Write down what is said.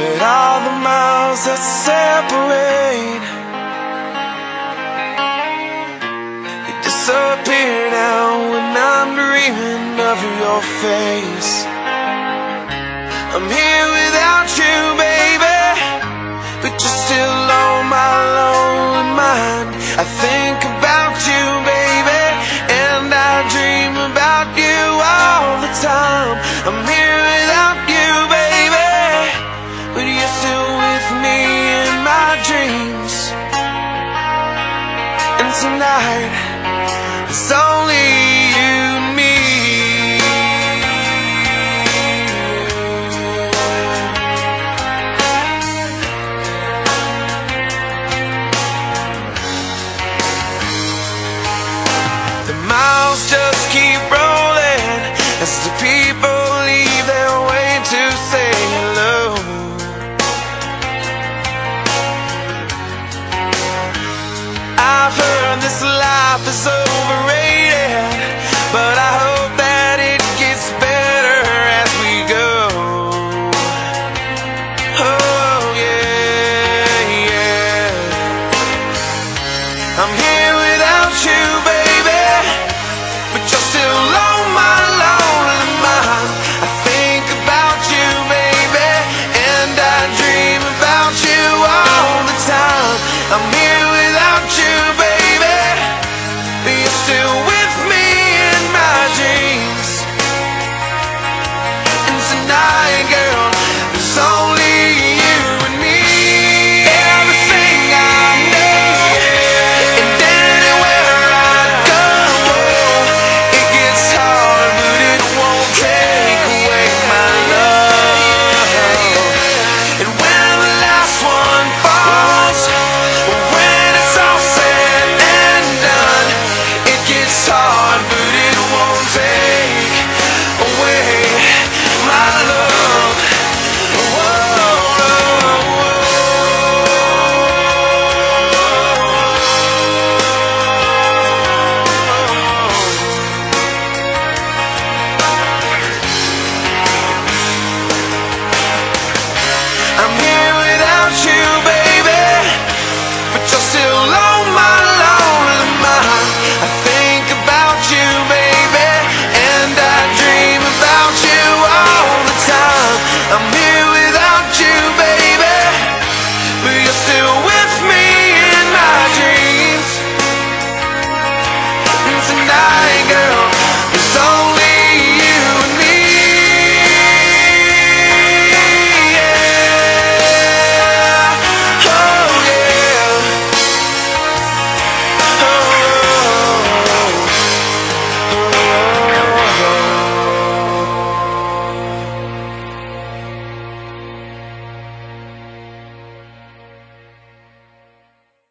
But all the miles that separate you disappear now when I'm dreaming of your face. I'm here without you, baby, but you're still on my lonely mind. I think about tonight. It's only you and me. The miles just keep rolling As the people this life is over.